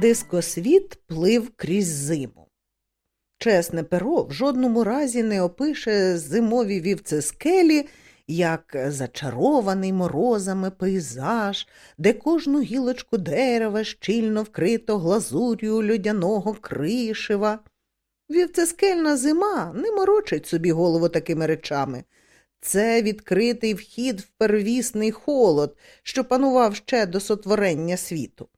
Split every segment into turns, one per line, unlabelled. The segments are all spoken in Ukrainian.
Дискосвіт плив крізь зиму. Чесне перо в жодному разі не опише зимові вівці скелі, як зачарований морозами пейзаж, де кожну гілочку дерева щільно вкрито глазур'ю людяного кришева. Вівцескельна зима не морочить собі голову такими речами. Це відкритий вхід в первісний холод, що панував ще до сотворення світу.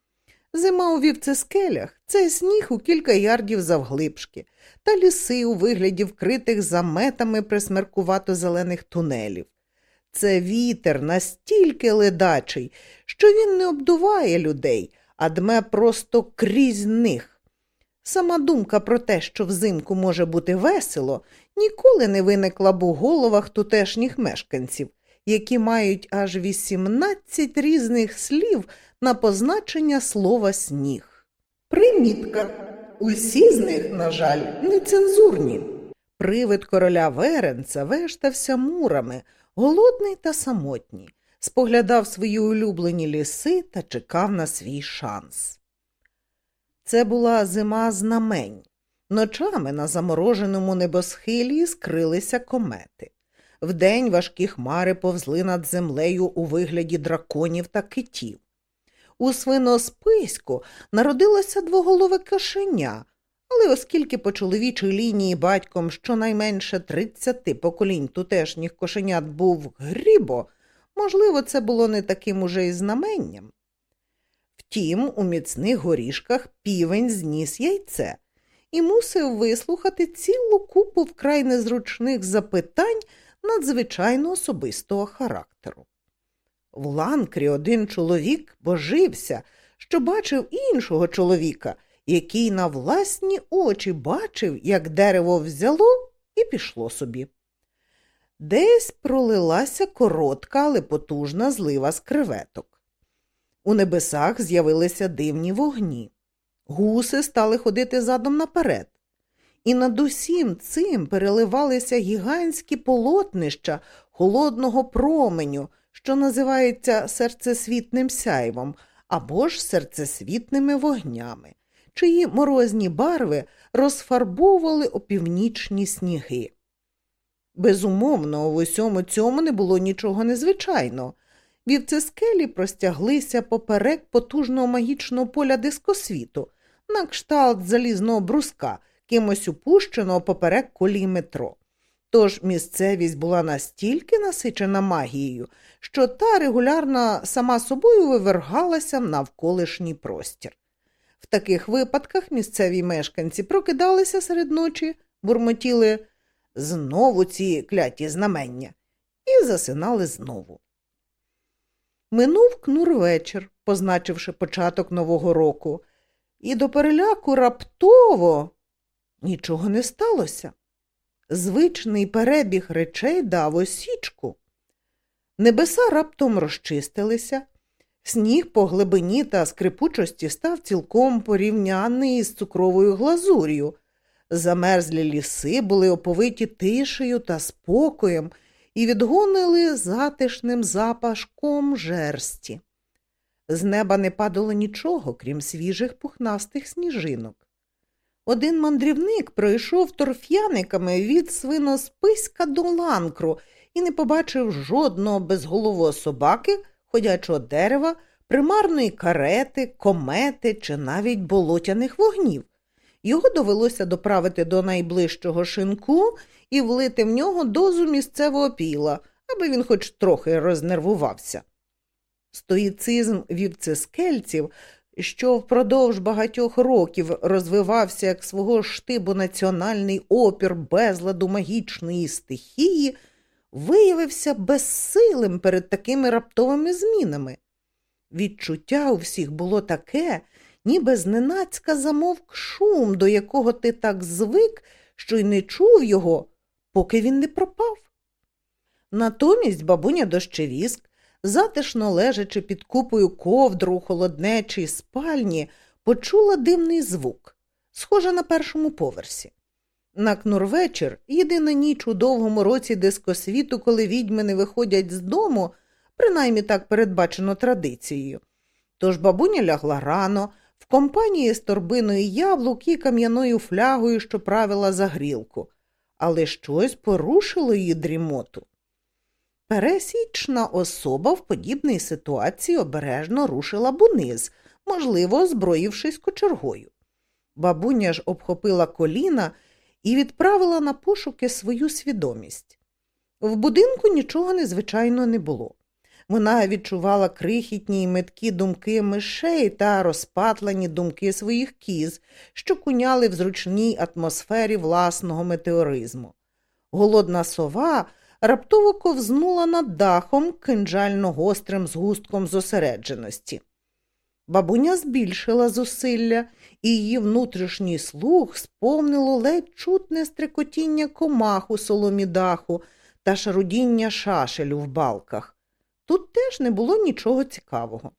Зима у вівцескелях це сніг у кілька ярдів завглибшки, та ліси у вигляді вкритих заметами присмеркувато зелених тунелів. Це вітер настільки ледачий, що він не обдуває людей, а дме просто крізь них. Сама думка про те, що взимку може бути весело, ніколи не виникла б у головах тутешніх мешканців, які мають аж 18 різних слів на позначення слова сніг. Примітка. Усі з них, на жаль, нецензурні. Привид короля Веренца вештався мурами, голодний та самотній, споглядав свої улюблені ліси та чекав на свій шанс. Це була зима знамень. Ночами на замороженому небосхилі скрилися комети. Вдень важкі хмари повзли над землею у вигляді драконів та китів. У свиноспиську народилося двоголове кошеня, але оскільки по чоловічій лінії батьком щонайменше тридцяти поколінь тутешніх кошенят був грібо, можливо, це було не таким уже і знаменням. Втім, у міцних горішках півень зніс яйце і мусив вислухати цілу купу вкрай незручних запитань надзвичайно особистого характеру. В ланкрі один чоловік божився, що бачив іншого чоловіка, який на власні очі бачив, як дерево взяло і пішло собі. Десь пролилася коротка, але потужна злива з креветок. У небесах з'явилися дивні вогні. Гуси стали ходити задом наперед. І над усім цим переливалися гігантські полотнища холодного променю, що називається серцесвітним сяйвом або ж серцесвітними вогнями, чиї морозні барви розфарбовували опівнічні сніги. Безумовно, в усьому цьому не було нічого незвичайного. Вівцескелі простяглися поперек потужного магічного поля дискосвіту, на кшталт залізного бруска, кимось упущеного поперек колії метро. Тож місцевість була настільки насичена магією, що та регулярно сама собою вивергалася в навколишній простір. В таких випадках місцеві мешканці прокидалися серед ночі, бурмотіли знову ці кляті знамення і засинали знову. Минув кнур вечір, позначивши початок Нового року, і до переляку раптово нічого не сталося. Звичний перебіг речей дав осічку. Небеса раптом розчистилися, сніг по глибині та скрипучості став цілком порівняний із цукровою глазур'ю. Замерзлі ліси були оповиті тишею та спокоєм і відгонили затишним запашком жерсті. З неба не падало нічого, крім свіжих пухнастих сніжинок. Один мандрівник пройшов торф'яниками від свиносписька до ланкру і не побачив жодного безголового собаки, ходячого дерева, примарної карети, комети чи навіть болотяних вогнів. Його довелося доправити до найближчого шинку і влити в нього дозу місцевого піла, аби він хоч трохи рознервувався. Стоїцизм вівцескельців, що впродовж багатьох років розвивався як свого штибу національний опір безладу магічної стихії, виявився безсилим перед такими раптовими змінами. Відчуття у всіх було таке, ніби зненацька замовк шум, до якого ти так звик, що й не чув його, поки він не пропав. Натомість бабуня дощевіск затишно лежачи під купою ковдру у холоднечій спальні, почула дивний звук, схоже на першому поверсі. На кнурвечір, єдина ніч у довгому році дискосвіту, коли відьми не виходять з дому, принаймні так передбачено традицією. Тож бабуня лягла рано, в компанії з торбиною яблук і кам'яною флягою, що правила за грілку, але щось порушило її дрімоту. Пересічна особа в подібній ситуації обережно рушила б униз, можливо, озброївшись кочергою. Бабуня ж обхопила коліна і відправила на пошуки свою свідомість. В будинку нічого незвичайно не було. Вона відчувала крихітні й меткі думки мишей та розпатлені думки своїх кіз, що куняли в зручній атмосфері власного метеоризму. Голодна сова раптово ковзнула над дахом кинджально гострим згустком зосередженості. Бабуня збільшила зусилля, і її внутрішній слух сповнило ледь чутне стрекотіння комах у соломі даху та шарудіння шашелю в балках. Тут теж не було нічого цікавого.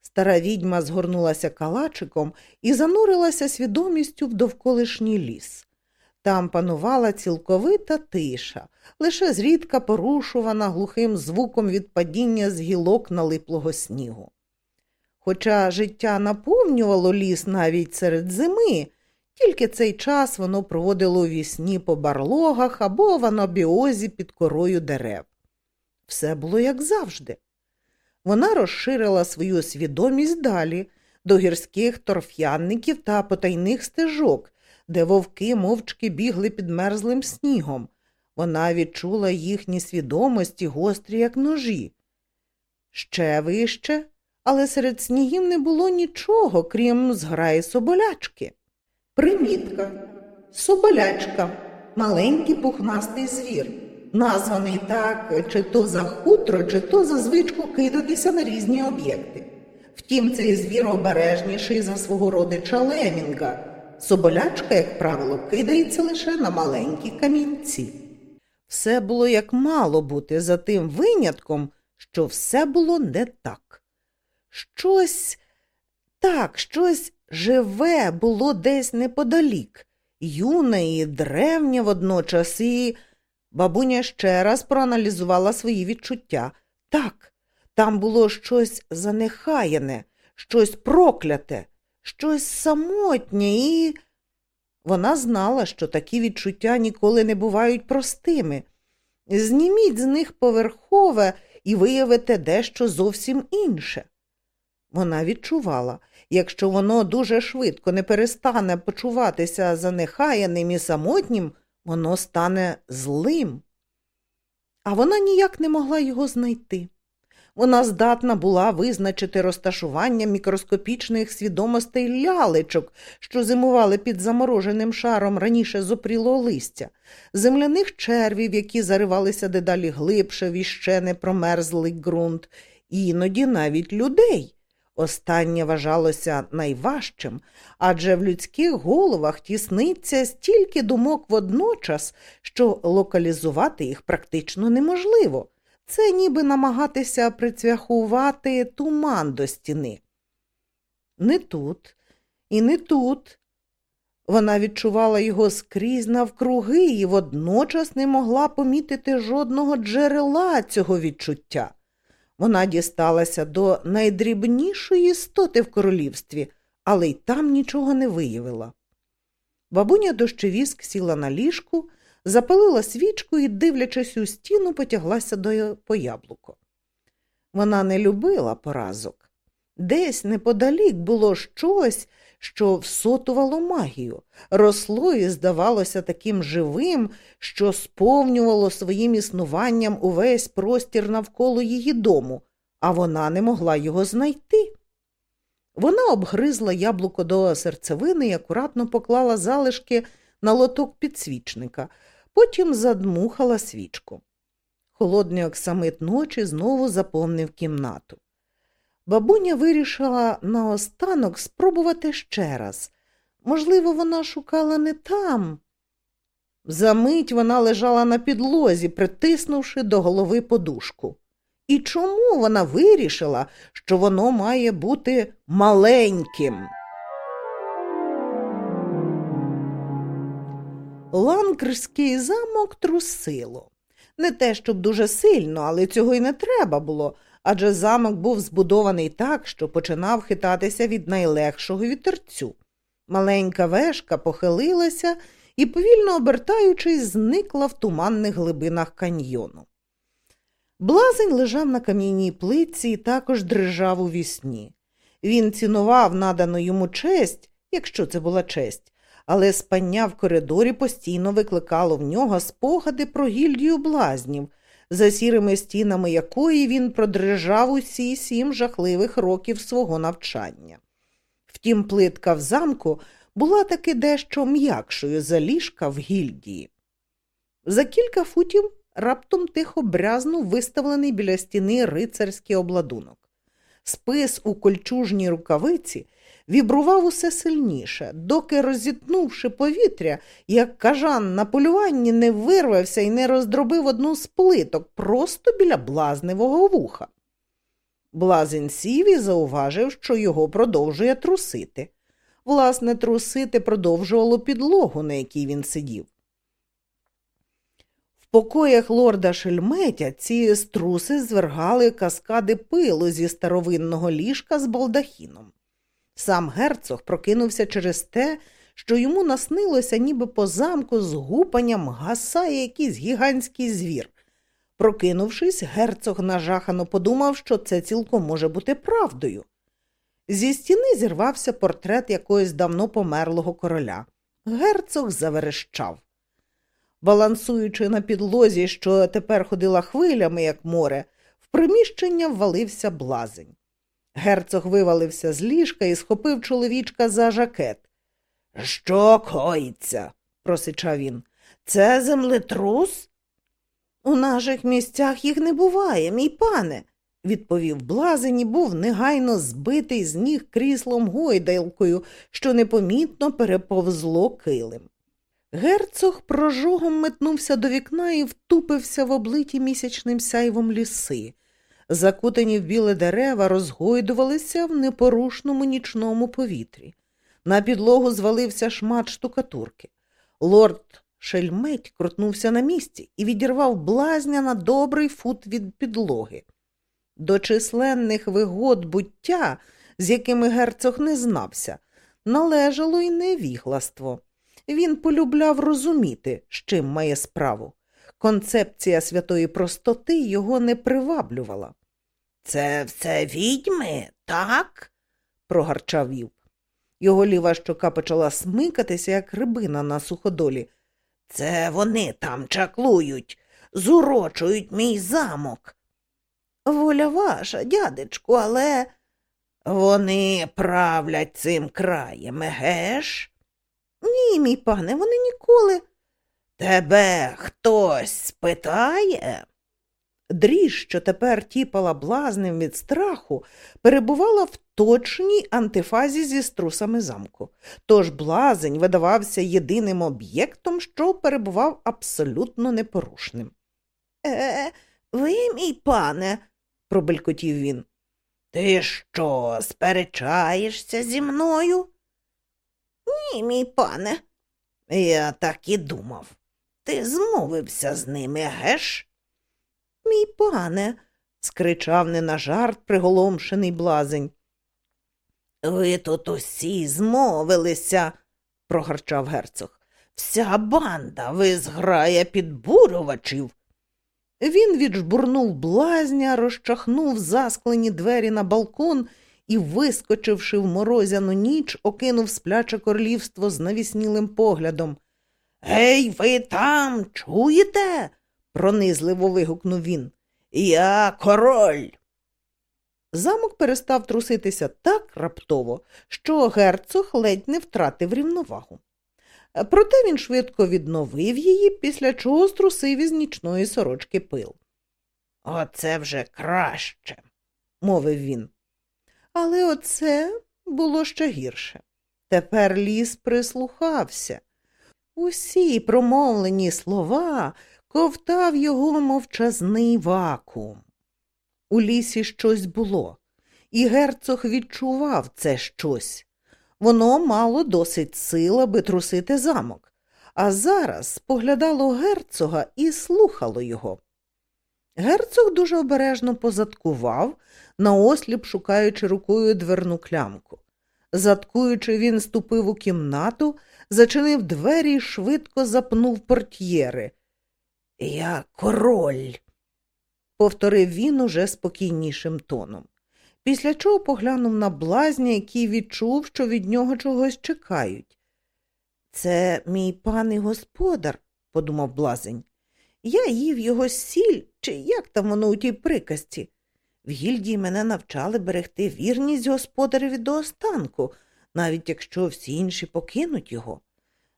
Стара відьма згорнулася калачиком і занурилася свідомістю в довколишній ліс. Там панувала цілковита тиша, лише зрідка порушувана глухим звуком від падіння з гілок налиплого снігу. Хоча життя наповнювало ліс навіть серед зими, тільки цей час воно проводило у вісні по барлогах або в анабіозі під корою дерев. Все було як завжди. Вона розширила свою свідомість далі до гірських торф'янників та потайних стежок, де вовки мовчки бігли під мерзлим снігом. Вона відчула їхні свідомості гострі, як ножі. Ще вище, але серед снігів не було нічого, крім зграї соболячки. Примітка. Соболячка маленький пухнастий звір названий так чи то за хутро, чи то за звичку кидатися на різні об'єкти. Втім, цей звір обережніший за свого родича Лемінга. Соболячка, як правило, кидається лише на маленькі камінці. Все було як мало бути за тим винятком, що все було не так. Щось так, щось живе було десь неподалік, юне і древнє водночас і Бабуня ще раз проаналізувала свої відчуття. Так, там було щось занехаяне, щось прокляте, щось самотнє, і вона знала, що такі відчуття ніколи не бувають простими. Зніміть з них поверхове і виявите дещо зовсім інше. Вона відчувала, якщо воно дуже швидко не перестане почуватися занехаяним і самотнім воно стане злим. А вона ніяк не могла його знайти. Вона здатна була визначити розташування мікроскопічних свідомостей лялечок, що зимували під замороженим шаром раніше зопрілого листя, земляних червів, які заривалися дедалі глибше в іще не промерзлий ґрунт, іноді навіть людей. Останнє вважалося найважчим, адже в людських головах тісниться стільки думок водночас, що локалізувати їх практично неможливо. Це ніби намагатися прицвяхувати туман до стіни. Не тут і не тут. Вона відчувала його скрізь навкруги і водночас не могла помітити жодного джерела цього відчуття. Вона дісталася до найдрібнішої істоти в королівстві, але й там нічого не виявила. Бабуня дощевіск сіла на ліжку, запалила свічку і, дивлячись у стіну, потяглася до по яблуко. Вона не любила поразок. Десь неподалік було щось, що всотувало магію, росло і здавалося таким живим, що сповнювало своїм існуванням увесь простір навколо її дому, а вона не могла його знайти. Вона обгризла яблуко до серцевини і акуратно поклала залишки на лоток підсвічника, потім задмухала свічку. Холодний оксамит ночі знову заповнив кімнату. Бабуня вирішила наостанок спробувати ще раз. Можливо, вона шукала не там. Замить вона лежала на підлозі, притиснувши до голови подушку. І чому вона вирішила, що воно має бути маленьким? Ланкерський замок трусило. Не те, щоб дуже сильно, але цього й не треба було адже замок був збудований так, що починав хитатися від найлегшого вітерцю. Маленька вешка похилилася і, повільно обертаючись, зникла в туманних глибинах каньйону. Блазень лежав на кам'яній плитці і також дрижав у вісні. Він цінував надану йому честь, якщо це була честь, але спання в коридорі постійно викликало в нього спогади про гільдію блазнів, за сірими стінами якої він продрижав усі сім жахливих років свого навчання. Втім, плитка в замку була таки дещо м'якшою за ліжка в гільдії. За кілька футів раптом тихо брязнув виставлений біля стіни рицарський обладунок. Спис у кольчужній рукавиці вібрував усе сильніше, доки, розітнувши повітря, як кажан на полюванні не вирвався і не роздробив одну з плиток просто біля блазневого вуха. Блазень сів і зауважив, що його продовжує трусити. Власне, трусити продовжувало підлогу, на якій він сидів. В покоях лорда шельметя ці струси звергали каскади пилу зі старовинного ліжка з балдахіном. Сам герцог прокинувся через те, що йому наснилося, ніби по замку з гупанням гасає якийсь гігантський звір. Прокинувшись, герцог нажахано подумав, що це цілком може бути правдою. Зі стіни зірвався портрет якогось давно померлого короля. Герцог заверещав. Балансуючи на підлозі, що тепер ходила хвилями, як море, в приміщення ввалився блазень. Герцог вивалився з ліжка і схопив чоловічка за жакет. Що коїться? просичав він. Це землетрус? У наших місцях їх не буває, мій пане, відповів блазень і був негайно збитий з ніг кріслом гойдайлкою, що непомітно переповзло килим. Герцог прожогом метнувся до вікна і втупився в облиті місячним сяйвом ліси. Закутані в біле дерева розгойдувалися в непорушному нічному повітрі. На підлогу звалився шмат штукатурки. Лорд шельметь крутнувся на місці і відірвав блазня на добрий фут від підлоги. До численних вигод буття, з якими герцог не знався, належало й невігластво. Він полюбляв розуміти, з чим має справу. Концепція святої простоти його не приваблювала. Це все відьми, так? прогарчав вів. Його ліва щока почала смикатися, як рибина на суходолі. Це вони там чаклують, зурочують мій замок. Воля ваша, дядечку, але вони правлять цим краєм, геш? Ні, мій пане, вони ніколи. Тебе хтось спитає? Дріж, що тепер тіпала блазнем від страху, перебувала в точній антифазі зі струсами замку. Тож блазень видавався єдиним об'єктом, що перебував абсолютно непорушним. Е, ви, мій пане, пробелькотів він. Ти що, сперечаєшся зі мною? Ні, мій пане. Я так і думав. Ти змовився з ними, геш? Мій пане, скричав не на жарт приголомшений блазень. Ви тут усі змовилися, прогарчав герцог. Вся банда визграє підбурювачів. Він віджбурнув блазня, розчахнув засклені двері на балкон і, вискочивши в морозяну ніч, окинув спляче королівство з навіснілим поглядом. Гей, ви там чуєте? пронизливо вигукнув він. Я король. Замок перестав труситися так раптово, що герцог ледь не втратив рівновагу. Проте він швидко відновив її, після чого струсив із нічної сорочки пил. Оце вже краще, мовив він. Але оце було ще гірше. Тепер ліс прислухався. Усі промовлені слова ковтав його мовчазний вакуум. У лісі щось було, і герцог відчував це щось. Воно мало досить сил, аби трусити замок, а зараз споглядало герцога і слухало його. Герцог дуже обережно позадкував, наосліп шукаючи рукою дверну клямку. Заткуючи, він ступив у кімнату, зачинив двері і швидко запнув портьєри. Я король, повторив він уже спокійнішим тоном. Після чого поглянув на блазня, який відчув, що від нього чогось чекають. Це мій пан і господар, подумав блазень. Я їв його сіль, чи як там воно у тій приказці. В гільдії мене навчали берегти вірність господареві до останку, навіть якщо всі інші покинуть його.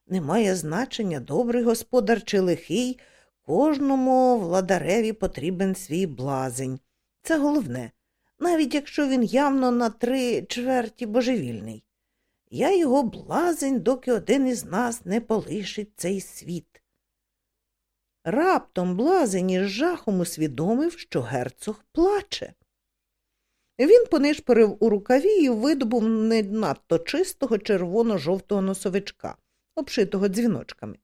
Немає значення, добрий господар чи лихий, кожному владареві потрібен свій блазень. Це головне, навіть якщо він явно на три чверті божевільний. Я його блазень, доки один із нас не полишить цей світ. Раптом блазень із жахом усвідомив, що герцог плаче. Він понишпорив у рукаві і видобув не надто чистого червоно-жовтого носовичка, обшитого дзвіночками.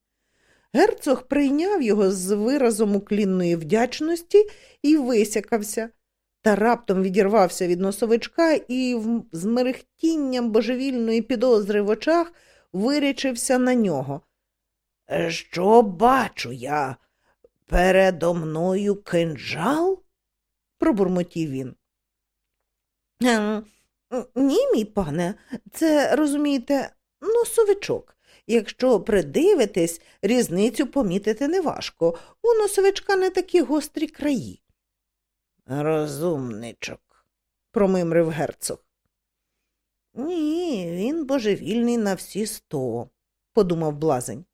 Герцог прийняв його з виразом уклінної вдячності і висякався, та раптом відірвався від носовичка і з мерехтінням божевільної підозри в очах вирячився на нього. Що бачу я? Передо мною кинджал? пробурмотів він. Ем, ні, мій пане, це, розумієте, носовичок. Якщо придивитись, різницю помітити неважко. У носовичка не такі гострі краї. Розумничок, промимрив герцог. Ні, він божевільний на всі сто, подумав блазень.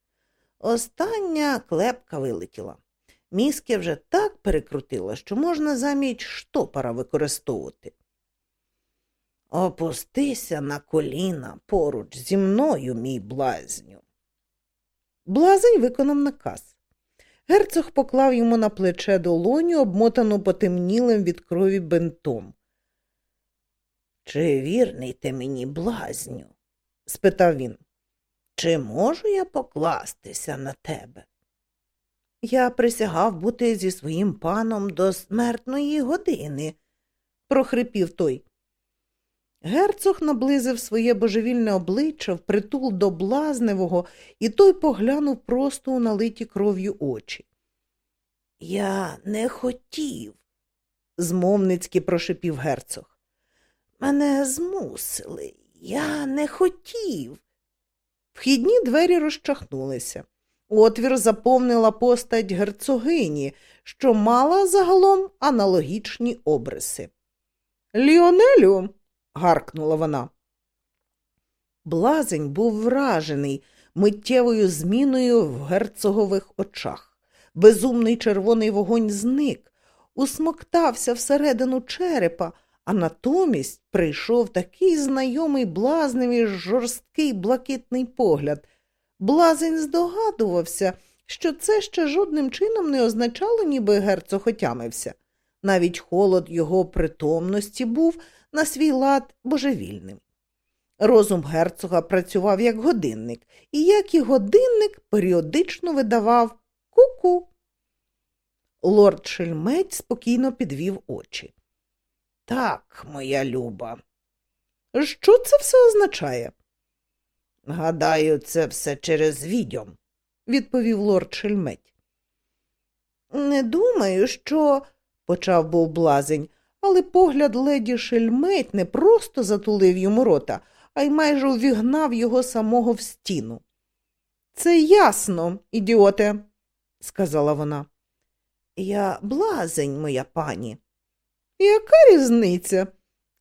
Остання клепка вилетіла. Мізки вже так перекрутила, що можна замість штопора використовувати. Опустися на коліна поруч зі мною, мій блазню. Блазень виконав наказ. Герцог поклав йому на плече долоню, обмотану потемнілим від крові бентом. Чи вірний ти мені, блазню? спитав він. Чи можу я покластися на тебе? Я присягав бути зі своїм паном до смертної години, прохрипів той. Герцог наблизив своє божевільне обличчя в притул до блазневого, і той поглянув просто у налиті кров'ю очі. Я не хотів, змовницьки прошипів герцог. Мене змусили, я не хотів. Вхідні двері розчахнулися. Отвір заповнила постать герцогині, що мала загалом аналогічні обриси. Ліонелю гаркнула вона. Блазень був вражений миттєвою зміною в герцогових очах. Безумний червоний вогонь зник, усмоктався всередину черепа, а натомість прийшов такий знайомий блазневий жорсткий блакитний погляд. Блазень здогадувався, що це ще жодним чином не означало, ніби герцог отямився. Навіть холод його притомності був на свій лад божевільним. Розум герцога працював як годинник, і як і годинник періодично видавав ку-ку. Лорд Шельмець спокійно підвів очі. Так, моя люба. Що це все означає? Гадаю, це все через відьом, відповів лорд Шельметь. Не думаю, що, почав був блазень, але погляд леді шельметь не просто затулив йому рота, а й майже увігнав його самого в стіну. Це ясно, ідіоте, сказала вона. Я блазень, моя пані. Яка різниця?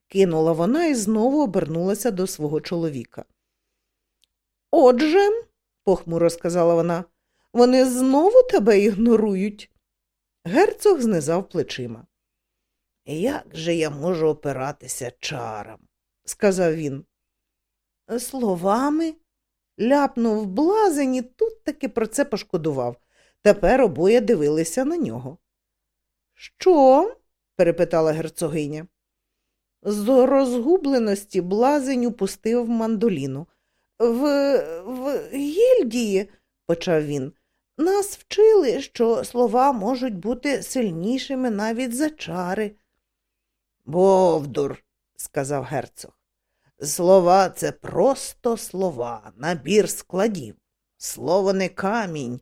кинула вона і знову обернулася до свого чоловіка. Отже, похмуро сказала вона, вони знову тебе ігнорують. Герцог знизав плечима. Як же я можу опиратися чарам? сказав він. Словами, ляпнув блазень і тут таки про це пошкодував. Тепер обоє дивилися на нього. Що? перепитала герцогиня. З розгубленості блазень упустив мандоліну. В в гільдії, почав він, Нас вчили, що слова можуть бути сильнішими навіть за чари. Бовдур, сказав герцог. Слова це просто слова, набір складів. Слово не камінь.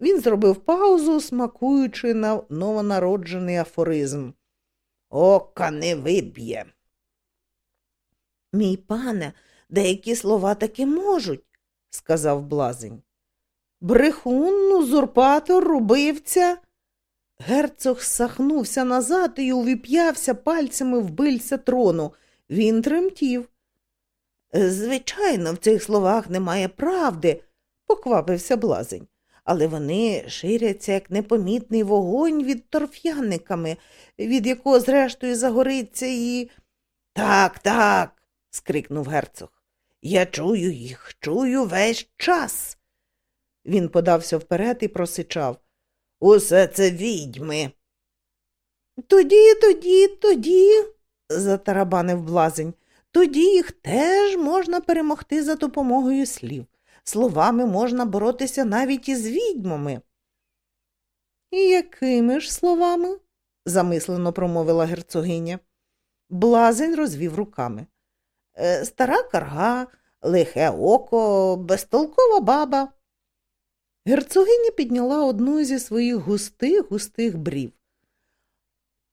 Він зробив паузу, смакуючи на новонароджений афоризм. Ока не виб'є. Мій пане, деякі слова таки можуть, сказав блазень. Брехун, узурпатор, убивця. Герцог сахнувся назад і увіп'явся пальцями в бильця трону. Він тремтів. Звичайно, в цих словах немає правди, поквапився блазень, але вони ширяться, як непомітний вогонь від торф'яниками, від якого, зрештою, загориться і. Так, так. скрикнув герцог. Я чую їх, чую весь час. Він подався вперед і просичав. Усе це відьми. Тоді, тоді, тоді, затарабанив блазень, тоді їх теж можна перемогти за допомогою слів. Словами можна боротися навіть із відьмами. І якими ж словами? замислено промовила герцогиня. Блазень розвів руками. «Е, стара карга, лихе око, безтолкова баба. Герцогиня підняла одну зі своїх густих густих брів.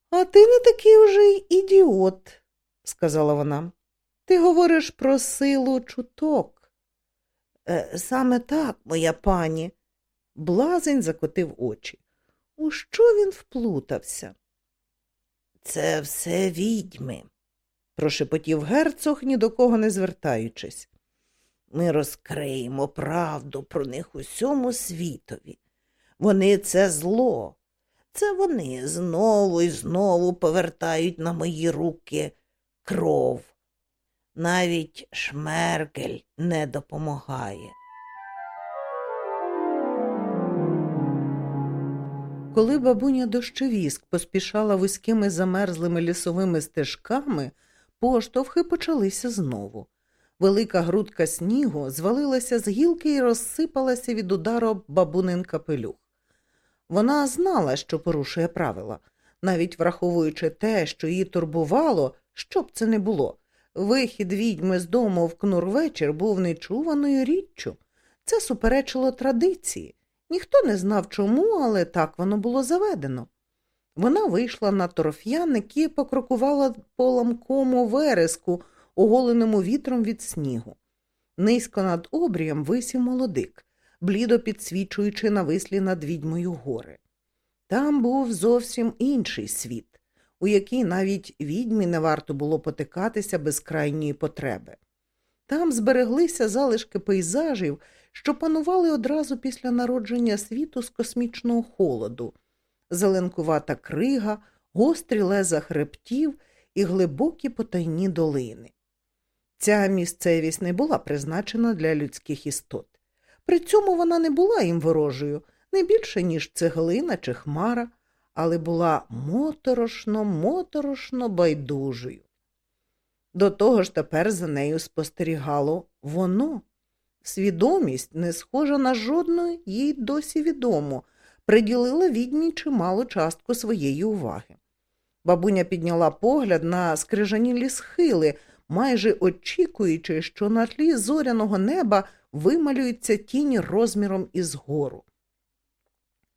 А ти не такий уже й ідіот, сказала вона. Ти говориш про силу чуток. «Е, Саме так, моя пані. Блазень закотив очі. У що він вплутався? Це все відьми, прошепотів герцог, ні до кого не звертаючись. Ми розкриємо правду про них усьому світові. Вони це зло. Це вони знову і знову повертають на мої руки кров. Навіть шмеркель не допомагає. Коли бабуня дощовіск поспішала вузькими замерзлими лісовими стежками, поштовхи почалися знову. Велика грудка снігу звалилася з гілки і розсипалася від удару бабунин капелюх. Вона знала, що порушує правила, навіть враховуючи те, що її турбувало, що б це не було. Вихід відьми з дому в кнурвечір був нечуваною річчю. Це суперечило традиції. Ніхто не знав чому, але так воно було заведено. Вона вийшла на торф'яник і покрокувала по ламкому вереску, оголеному вітром від снігу. Низько над обрієм висів молодик, блідо підсвічуючи навислі над відьмою гори. Там був зовсім інший світ, у який навіть відьмі не варто було потикатися без крайньої потреби. Там збереглися залишки пейзажів, що панували одразу після народження світу з космічного холоду, зеленкувата крига, гострі леза хребтів і глибокі потайні долини. Ця місцевість не була призначена для людських істот. При цьому вона не була їм ворожою, не більше, ніж цеглина чи хмара, але була моторошно, моторошно байдужою. До того ж тепер за нею спостерігало воно. Свідомість, не схожа на жодну, їй досі відомо, приділила відьмі чималу частку своєї уваги. Бабуня підняла погляд на скрижанілі схили, майже очікуючи, що на тлі зоряного неба вималюється тіні розміром із гору.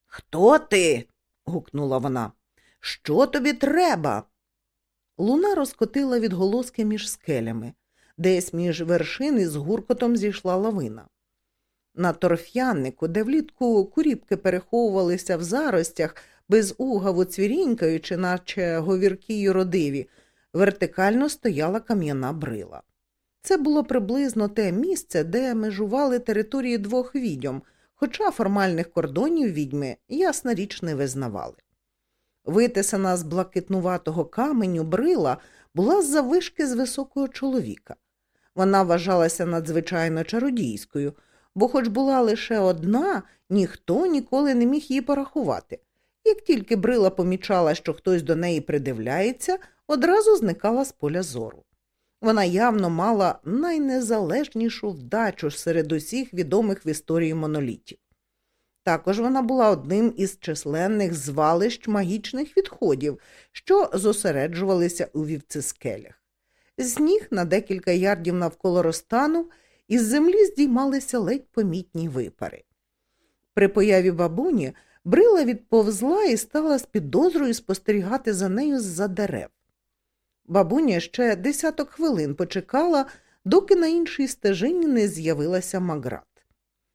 Хто ти? гукнула вона. Що тобі треба? Луна розкотила відголоски між скелями, десь між вершин із гуркотом зійшла лавина. На торф'яннику, де влітку куріпки переховувалися в заростях, без угаву цвірінькаючи, наче говіркі й родиві, вертикально стояла кам'яна брила. Це було приблизно те місце, де межували території двох відьом, хоча формальних кордонів відьми, ясна річ, не визнавали. Витисана з блакитнуватого каменю брила була з завишки з високого чоловіка. Вона вважалася надзвичайно чародійською, бо, хоч була лише одна, ніхто ніколи не міг її порахувати. Як тільки брила помічала, що хтось до неї придивляється, одразу зникала з поля зору. Вона явно мала найнезалежнішу вдачу серед усіх відомих в історії монолітів. Також вона була одним із численних звалищ магічних відходів, що зосереджувалися у вівцискелях. З ніг на декілька ярдів навколо розтану із землі здіймалися ледь помітні випари. При появі бабуні брила відповзла і стала з підозрою спостерігати за нею з-за дерев. Бабуня ще десяток хвилин почекала, доки на іншій стежині не з'явилася Маград.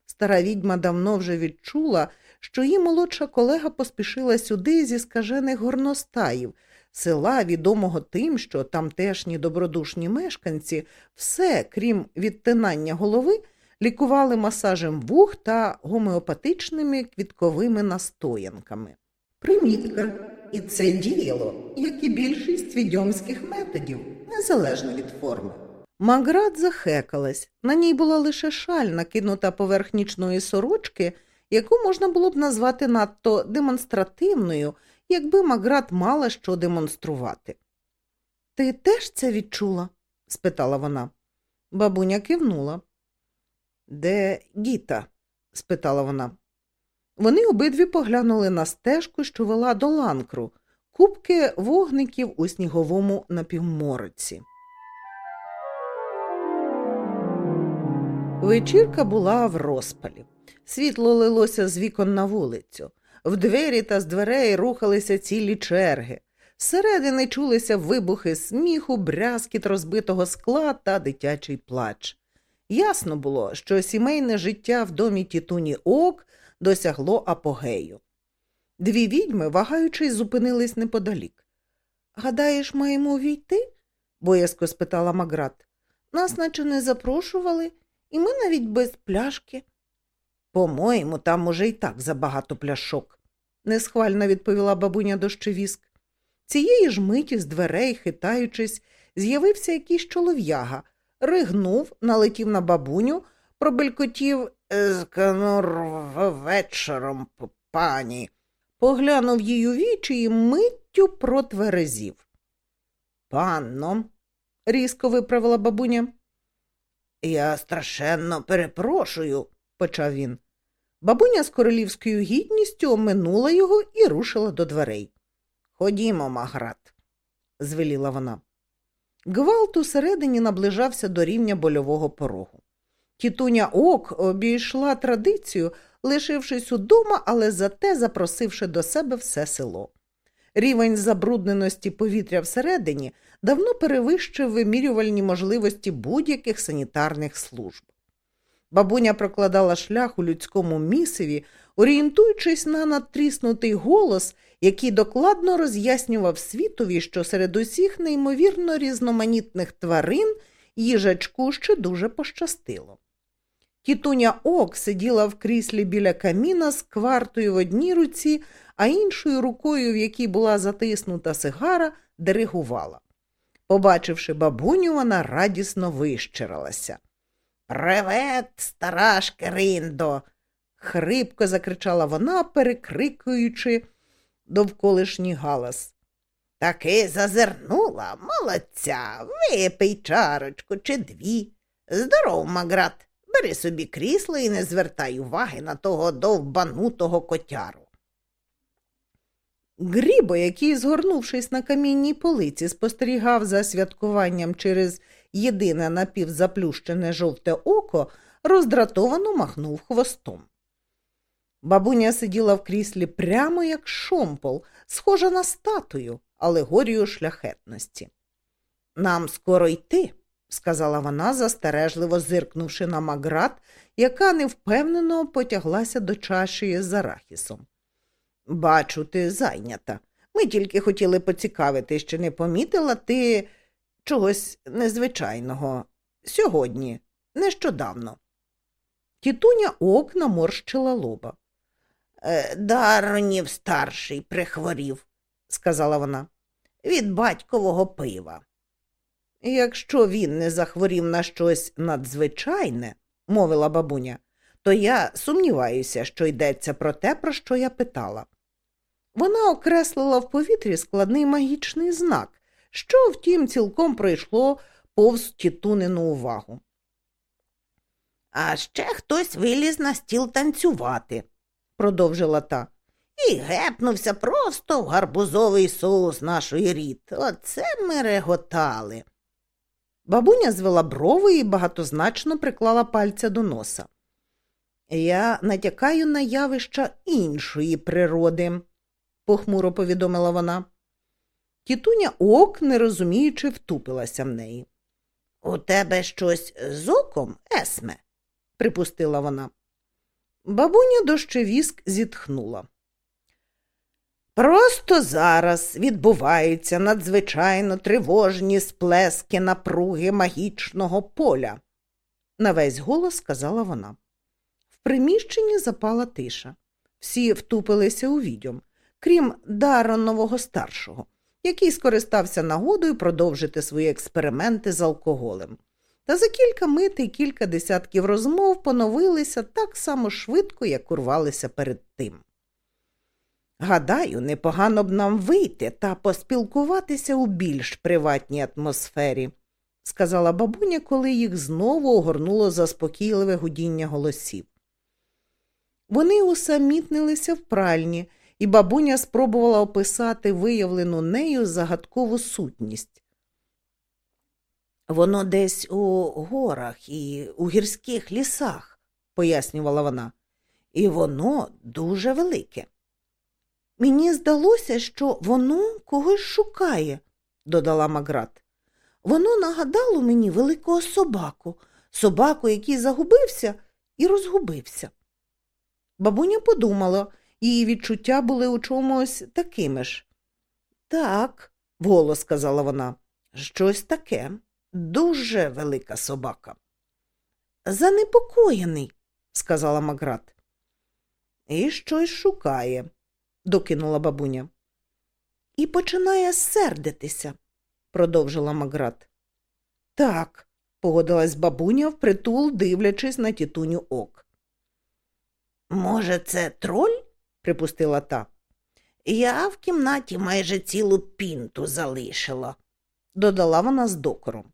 Стара відьма давно вже відчула, що її молодша колега поспішила сюди зі скажених горностаїв, села, відомого тим, що тамтешні добродушні мешканці все, крім відтинання голови, лікували масажем вух та гомеопатичними квітковими настоянками. Примітка. І це діяло, як і більшість відьомських методів, незалежно від форми. Маград захекалась. На ній була лише шаль, накинута поверх нічної сорочки, яку можна було б назвати надто демонстративною, якби Маград мала що демонструвати. Ти теж це відчула? спитала вона. Бабуня кивнула. Де Гіта? спитала вона. Вони обидві поглянули на стежку, що вела до ланкру, кубки вогників у сніговому напівмороці. Вечірка була в розпалі. Світло лилося з вікон на вулицю. В двері та з дверей рухалися цілі черги. Зсередини чулися вибухи сміху, брязкіт розбитого скла та дитячий плач. Ясно було, що сімейне життя в домі тітуні ок досягло апогею. Дві відьми, вагаючись, зупинились неподалік. Гадаєш, маємо увійти? боязко спитала Маград. Нас наче не запрошували, і ми навіть без пляшки. По-моєму, там уже й так забагато пляшок, несхвально відповіла бабуня дощевіск. Цієї ж миті з дверей, хитаючись, з'явився якийсь чолов'яга, ригнув, налетів на бабуню, пробелькотів «Сканур вечором, пані, поглянув їй у вічі і миттю протверезів. Панно, різко виправила бабуня. Я страшенно перепрошую, почав він. Бабуня з королівською гідністю оминула його і рушила до дверей. Ходімо, Маград, звеліла вона. Гвалт усередині наближався до рівня больового порогу. Тітуня ок обійшла традицію, лишившись удома, але зате запросивши до себе все село. Рівень забрудненості повітря всередині давно перевищив вимірювальні можливості будь-яких санітарних служб. Бабуня прокладала шлях у людському місиві, орієнтуючись на надтріснутий голос, який докладно роз'яснював світові, що серед усіх неймовірно різноманітних тварин їжачку ще дуже пощастило. Тітуня Ок сиділа в кріслі біля каміна з квартою в одній руці, а іншою рукою, в якій була затиснута сигара, диригувала. Побачивши бабуню, вона радісно вищиралася. Привет, стара шкериндо. хрипко закричала вона, перекрикуючи довколишній галас. Таки зазирнула, молодця, випий чарочку чи дві. Здоров, Маград, бери собі крісло і не звертай уваги на того довбанутого котяру. Грібо, який, згорнувшись на камінній полиці, спостерігав за святкуванням через єдине напівзаплющене жовте око, роздратовано махнув хвостом. Бабуня сиділа в кріслі прямо як шомпол, схожа на статую, алегорію шляхетності. Нам скоро йти, сказала вона, застережливо зиркнувши на маград, яка невпевнено потяглася до чаші з арахісом. Бачу, ти зайнята. Ми тільки хотіли поцікавити, чи не помітила ти чогось незвичайного сьогодні, нещодавно. Тітуня ок наморщила лоба. «Е, Даронів старший прихворів, сказала вона, від батькового пива. Якщо він не захворів на щось надзвичайне, мовила бабуня, то я сумніваюся, що йдеться про те, про що я питала. Вона окреслила в повітрі складний магічний знак, що, втім, цілком пройшло повз тітунину увагу. А ще хтось виліз на стіл танцювати, продовжила та. І гепнувся просто в гарбузовий соус нашої рід. Оце ми реготали. Бабуня звела брови і багатозначно приклала пальця до носа. Я натякаю на явища іншої природи, похмуро повідомила вона. Тітуня ок, не розуміючи, втупилася в неї. У тебе щось з оком, Есме? припустила вона. Бабуня дощевіск зітхнула. Просто зараз відбуваються надзвичайно тривожні сплески напруги магічного поля, на весь голос сказала вона. В приміщенні запала тиша. Всі втупилися у відьом, крім Даронового старшого, який скористався нагодою продовжити свої експерименти з алкоголем. Та за кілька мит і кілька десятків розмов поновилися так само швидко, як урвалися перед тим. Гадаю, непогано б нам вийти та поспілкуватися у більш приватній атмосфері, сказала бабуня, коли їх знову огорнуло заспокійливе гудіння голосів. Вони усамітнилися в пральні, і бабуня спробувала описати виявлену нею загадкову сутність. Воно десь у горах і у гірських лісах, пояснювала вона, і воно дуже велике. Мені здалося, що воно когось шукає, додала Маград. Воно нагадало мені великого собаку, собаку, який загубився і розгубився. Бабуня подумала, її відчуття були у чомусь такими ж. Так, вголос сказала вона, щось таке. Дуже велика собака. Занепокоєний, сказала Маград. І щось шукає, докинула бабуня. І починає сердитися, продовжила Маград. Так, погодилась бабуня впритул, дивлячись на тітуню ок. Може, це троль? припустила та. Я в кімнаті майже цілу пінту залишила, додала вона з докором.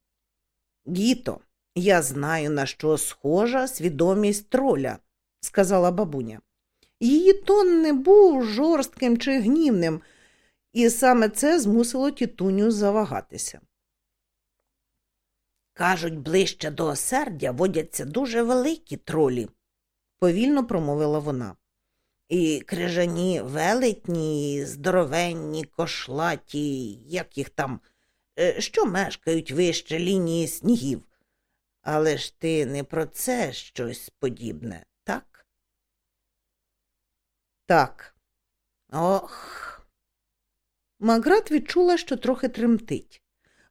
Гіто, я знаю, на що схожа свідомість троля, сказала бабуня. Її тон не був жорстким чи гнівним, і саме це змусило тітуню завагатися. Кажуть, ближче до осердя водяться дуже великі тролі, повільно промовила вона. І крижані велетні, здоровенні, кошлаті, як їх там, е, що мешкають вище лінії снігів. Але ж ти не про це щось подібне? Так. Ох. Маград відчула, що трохи тремтить.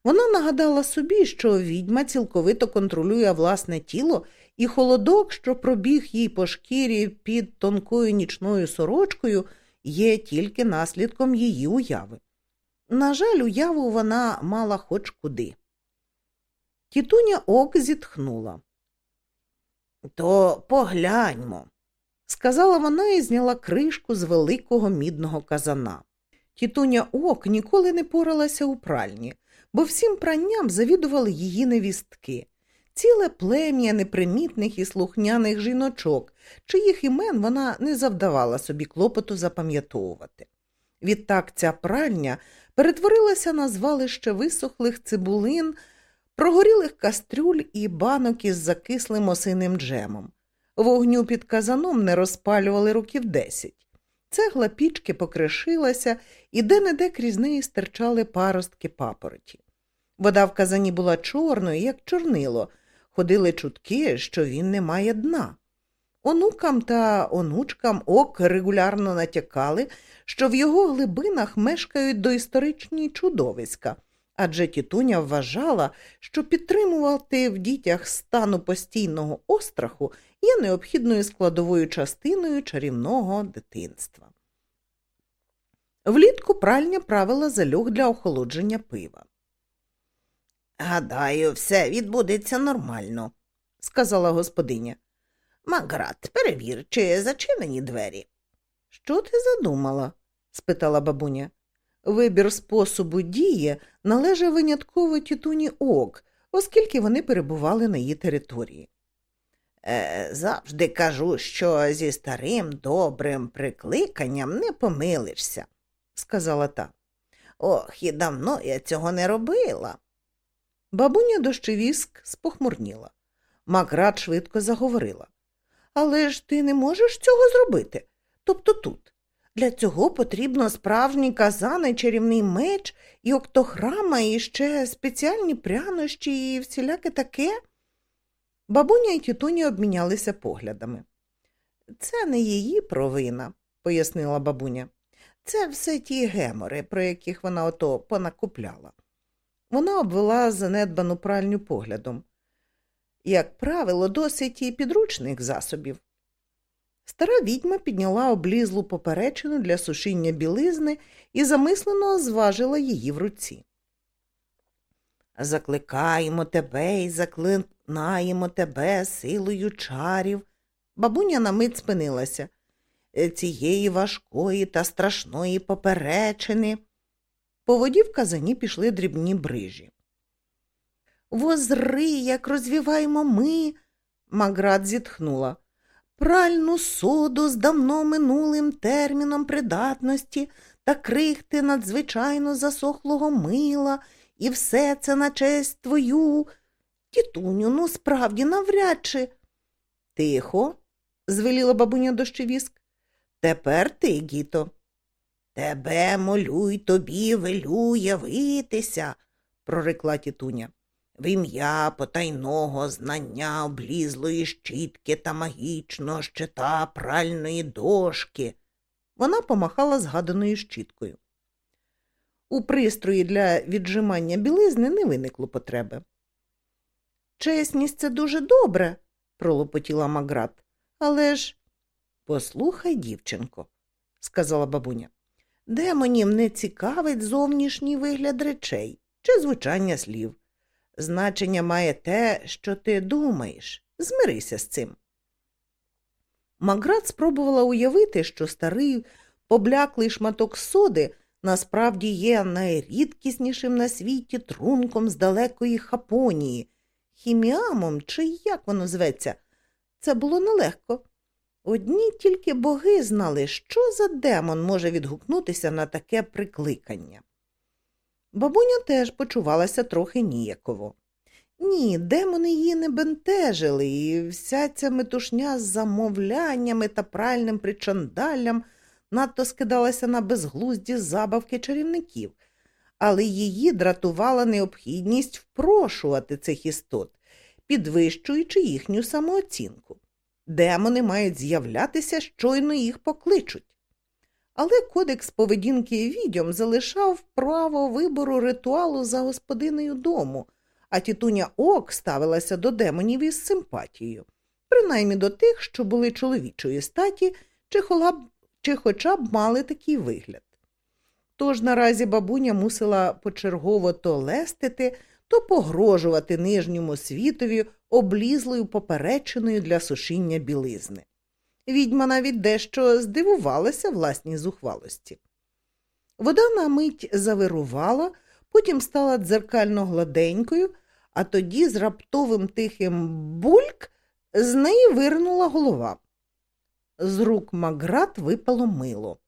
Вона нагадала собі, що відьма цілковито контролює власне тіло, і холодок, що пробіг їй по шкірі під тонкою нічною сорочкою, є тільки наслідком її уяви. На жаль, уяву вона мала хоч куди. Тітуня ок зітхнула. То погляньмо, сказала вона і зняла кришку з великого мідного казана. Тітуня ок ніколи не поралася у пральні, бо всім пранням завідували її невістки, ціле плем'я непримітних і слухняних жіночок, чиїх імен вона не завдавала собі клопоту запам'ятовувати. Відтак ця пральня перетворилася на звалище висохлих цибулин, прогорілих кастрюль і банок із закислим осиним джемом. Вогню під казаном не розпалювали років десять. Цегла пічки покришилася, і де-не-де крізь неї стирчали паростки папороті. Вода в казані була чорною, як чорнило. Ходили чутки, що він не має дна. Онукам та онучкам ок регулярно натякали, що в його глибинах мешкають доісторичні чудовиська, адже тітуня вважала, що підтримувати в дітях стану постійного остраху є необхідною складовою частиною чарівного дитинства. Влітку пральня правила залюг для охолодження пива. Гадаю, все відбудеться нормально, сказала господиня. Маград, перевір, чи зачинені двері. Що ти задумала? спитала бабуня. Вибір способу дії належав винятково тітуні ок, оскільки вони перебували на її території. Е, завжди кажу, що зі старим добрим прикликанням не помилишся, сказала та. Ох, і давно я цього не робила. Бабуня дощевіск спохмурніла. Макрат швидко заговорила. Але ж ти не можеш цього зробити. Тобто тут. Для цього потрібно справжній казаний чарівний меч і октохрама, і ще спеціальні прянощі і всіляке таке. Бабуня і тітуня обмінялися поглядами. Це не її провина, пояснила бабуня. Це все ті гемори, про яких вона ото понакупляла. Вона обвела занедбану пральню поглядом. Як правило, досить і підручних засобів. Стара відьма підняла облізлу поперечину для сушіння білизни і замислено зважила її в руці. Закликаємо тебе і заклинаємо тебе силою чарів. Бабуня на мить спинилася. «Е, цієї важкої та страшної поперечини. По воді в казані пішли дрібні брижі. Возри, як розвіваємо ми, Маград зітхнула. Пральну соду з давно минулим терміном придатності та крихти надзвичайно засохлого мила, і все це на честь твою. Тітуню, ну справді навряд чи. Тихо, звеліла бабуня дощевіск. Тепер ти, гіто. Тебе молю й тобі велю явитися, прорекла тітуня. В ім'я потайного знання облізлої щітки та магічного щита пральної дошки. Вона помахала згаданою щіткою. У пристрої для віджимання білизни не виникло потреби. Чесність це дуже добре, пролопотіла Маград. Але ж. Послухай, дівчинко, сказала бабуня. Демонів не цікавить зовнішній вигляд речей чи звучання слів. Значення має те, що ти думаєш. Змирися з цим. Маград спробувала уявити, що старий побляклий шматок соди насправді є найрідкіснішим на світі трунком з далекої Хапонії, хіміамом, чи як воно зветься. Це було нелегко. Одні тільки боги знали, що за демон може відгукнутися на таке прикликання. Бабуня теж почувалася трохи ніяково. Ні, демони її не бентежили, і вся ця метушня з замовляннями та пральним причандаллям надто скидалася на безглузді забавки чарівників, але її дратувала необхідність впрошувати цих істот, підвищуючи їхню самооцінку. Демони мають з'являтися, щойно їх покличуть. Але кодекс поведінки відьом залишав право вибору ритуалу за господиною дому, а тітуня Ок ставилася до демонів із симпатією, принаймні до тих, що були чоловічої статі, чи, холаб, чи хоча б мали такий вигляд. Тож наразі бабуня мусила почергово то лестити, то погрожувати нижньому світові облізлою поперечиною для сушіння білизни. Відьма навіть дещо здивувалася власній зухвалості. Вода на мить завирувала, потім стала дзеркально гладенькою, а тоді з раптовим тихим бульк з неї вирнула голова. З рук Маград випало мило.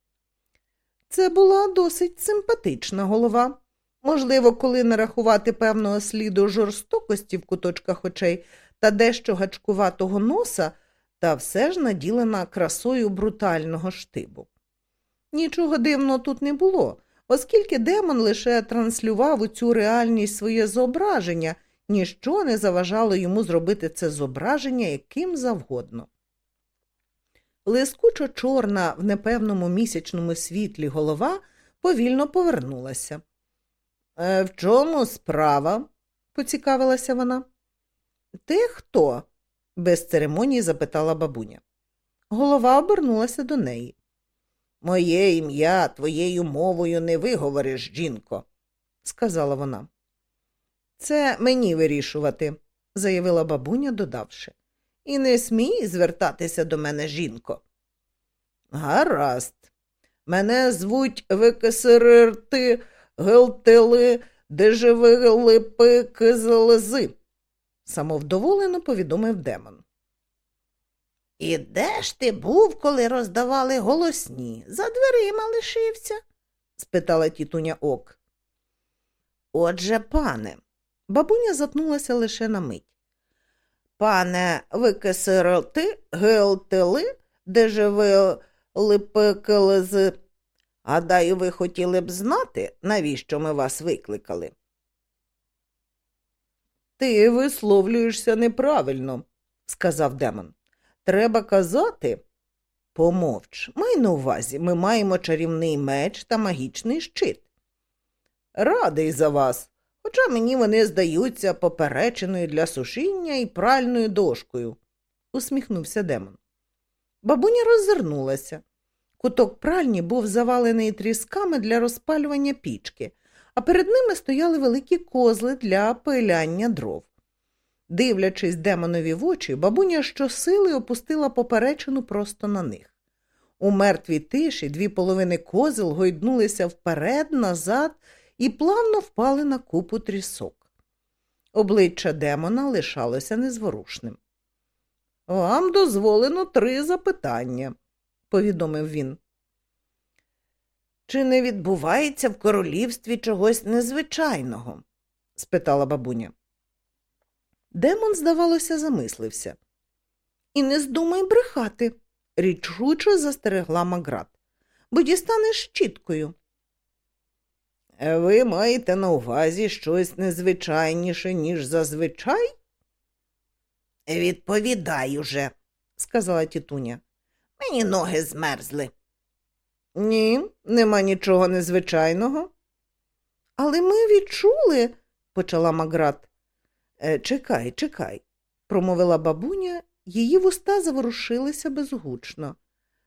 Це була досить симпатична голова. Можливо, коли не рахувати певного сліду жорстокості в куточках очей та дещо гачкуватого носа та все ж наділена красою брутального штибу. Нічого дивного тут не було, оскільки демон лише транслював у цю реальність своє зображення, ніщо не заважало йому зробити це зображення яким завгодно. Лискучо чорна в непевному місячному світлі голова повільно повернулася. «Е, В чому справа? поцікавилася вона. Ти хто? Без церемонії запитала бабуня. Голова обернулася до неї. Моє ім'я твоєю мовою не виговориш, жінко, сказала вона. Це мені вирішувати, заявила бабуня, додавши. І не смій звертатися до мене, жінко. Гаразд. Мене звуть Викисерти Гелтели Дежевилипи Кизелези самовдоволено повідомив демон. І де ж ти був, коли роздавали голосні? За дверима лишився? спитала тітуня ок. Отже, пане, бабуня затнулася лише на мить. Пане, ви кисирти, гелтили, де живе липекелез. Гадаю, ви хотіли б знати, навіщо ми вас викликали. Ти висловлюєшся неправильно, сказав Демон. Треба казати. Помовч, май на увазі, ми маємо чарівний меч та магічний щит. Радий за вас, хоча мені вони здаються поперечиною для сушіння і пральною дошкою, усміхнувся Демон. Бабуня роззирнулася. Куток пральні був завалений трісками для розпалювання пічки, а перед ними стояли великі козли для пиляння дров. Дивлячись демонові в очі, бабуня щосили опустила поперечину просто на них. У мертвій тиші дві половини козел гойднулися вперед, назад і плавно впали на купу трісок. Обличчя демона лишалося незворушним. Вам дозволено три запитання, повідомив він. Чи не відбувається в королівстві чогось незвичайного? спитала бабуня. Демон, здавалося, замислився. І не здумай брехати, річуче застерегла Маград, бо дістанеш щіткою. Ви маєте на увазі щось незвичайніше, ніж зазвичай? Відповідай уже, сказала тітуня. Мені ноги змерзли. Ні, нема нічого незвичайного. Але ми відчули, почала Маград. «Е, Чекай, чекай, промовила бабуня, її вуста заворушилися безгучно.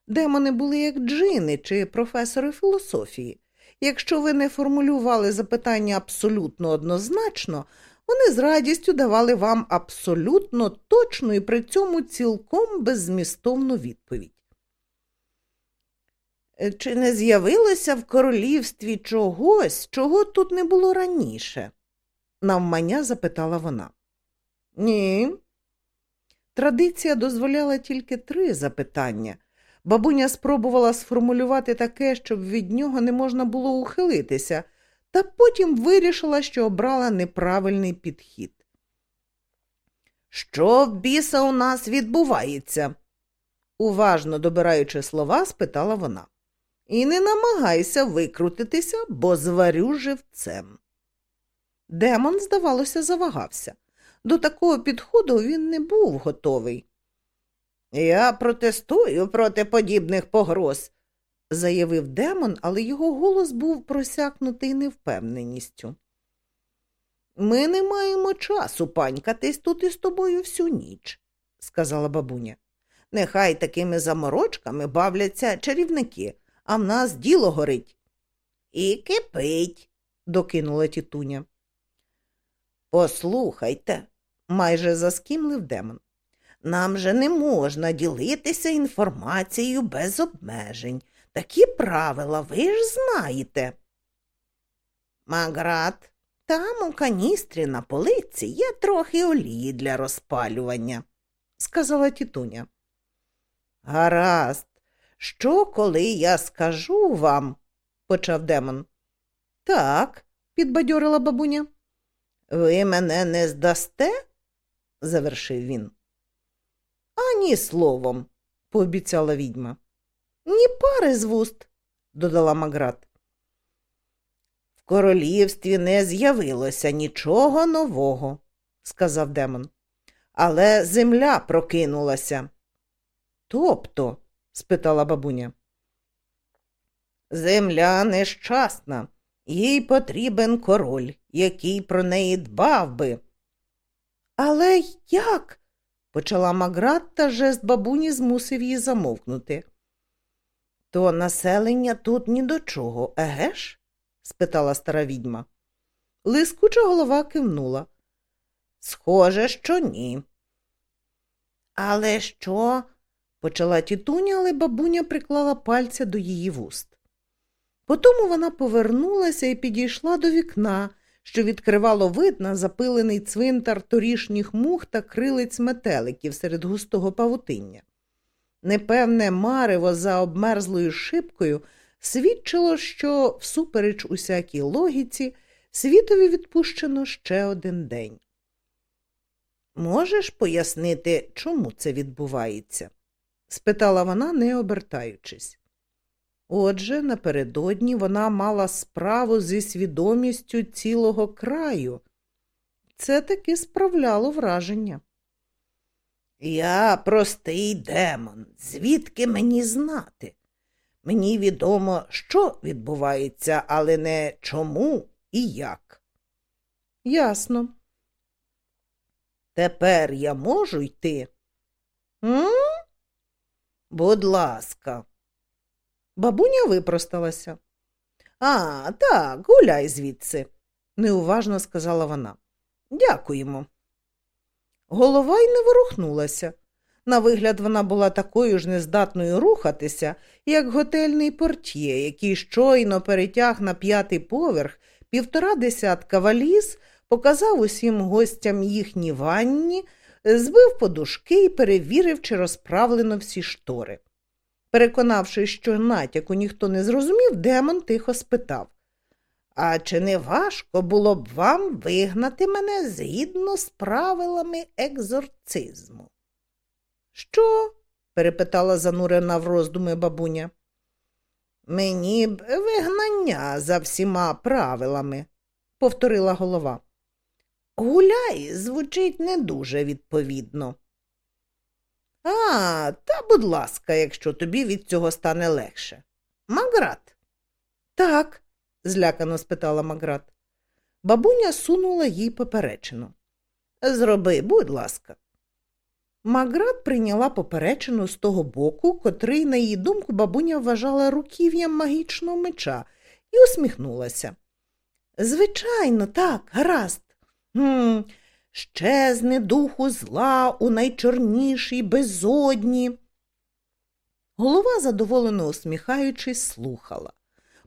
Демони були як джини чи професори філософії. Якщо ви не формулювали запитання абсолютно однозначно, вони з радістю давали вам абсолютно точну і при цьому цілком беззмістовну відповідь. «Е, Чи не з'явилося в королівстві чогось, чого тут не було раніше? навмання запитала вона. Ні. Традиція дозволяла тільки три запитання. Бабуня спробувала сформулювати таке, щоб від нього не можна було ухилитися, та потім вирішила, що обрала неправильний підхід. Що в біса у нас відбувається? уважно добираючи слова, спитала вона. І не намагайся викрутитися, бо зварю живцем. Демон, здавалося, завагався. До такого підходу він не був готовий. Я протестую проти подібних погроз, заявив демон, але його голос був просякнутий невпевненістю. Ми не маємо часу панькатись тут із тобою всю ніч, сказала бабуня. Нехай такими заморочками бавляться чарівники, а в нас діло горить. І кипить, докинула тітуня. Послухайте, майже заскімлив демон. Нам же не можна ділитися інформацією без обмежень. Такі правила ви ж знаєте. Маград, там у каністрі на полиці є трохи олії для розпалювання, сказала тітуня. Гаразд, що, коли я скажу вам? почав демон. Так, підбадьорила бабуня. Ви мене не здасте? завершив він. Ані словом, пообіцяла відьма. Ні пари з вуст, додала Маград. В королівстві не з'явилося нічого нового, сказав демон. Але земля прокинулася. Тобто? Спитала бабуня. Земля нещасна, їй потрібен король, який про неї дбав би. Але як? почала Маград, та жест бабуні змусив її замовкнути. То населення тут ні до чого, еге ж? спитала стара відьма. Лискуча голова кивнула. Схоже, що ні. Але що? Почала тітуня, але бабуня приклала пальця до її вуст. Потому вона повернулася і підійшла до вікна, що відкривало вид на запилений цвинтар торішніх мух та крилиць метеликів серед густого павутиння. Непевне марево за обмерзлою шибкою свідчило, що, всупереч усякій логіці, світові відпущено ще один день. Можеш пояснити, чому це відбувається? Спитала вона, не обертаючись. Отже, напередодні вона мала справу зі свідомістю цілого краю. Це таки справляло враження. Я простий демон, звідки мені знати? Мені відомо, що відбувається, але не чому і як. Ясно. Тепер я можу йти? М? Будь ласка. Бабуня випросталася. А, так, гуляй звідси, неуважно сказала вона. Дякуємо. Голова й не ворухнулася. На вигляд, вона була такою ж нездатною рухатися, як готельний портьє, який щойно перетяг на п'ятий поверх півтора десятка валіз, показав усім гостям їхні ванні, збив подушки і перевірив, чи розправлено всі штори. Переконавшись, що натяку ніхто не зрозумів, демон тихо спитав А чи не важко було б вам вигнати мене згідно з правилами екзорцизму? Що? перепитала занурена в роздуми бабуня. Мені б вигнання за всіма правилами, повторила голова. Гуляй звучить не дуже відповідно. А, та, будь ласка, якщо тобі від цього стане легше. Маград. Так, злякано спитала Маград. Бабуня сунула їй поперечину. Зроби, будь ласка. Маград прийняла поперечину з того боку, котрий, на її думку, бабуня вважала руків'ям магічного меча, і усміхнулася. Звичайно, так, гаразд. Гм, Щезне духу зла у найчорнішій безодні. Голова, задоволено усміхаючись, слухала.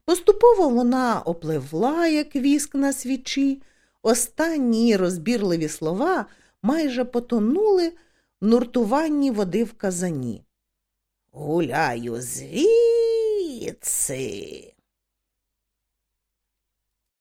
Поступово вона опливла, як віск на свічі. Останні розбірливі слова майже потонули в нуртуванні води в казані. Гуляю звідси.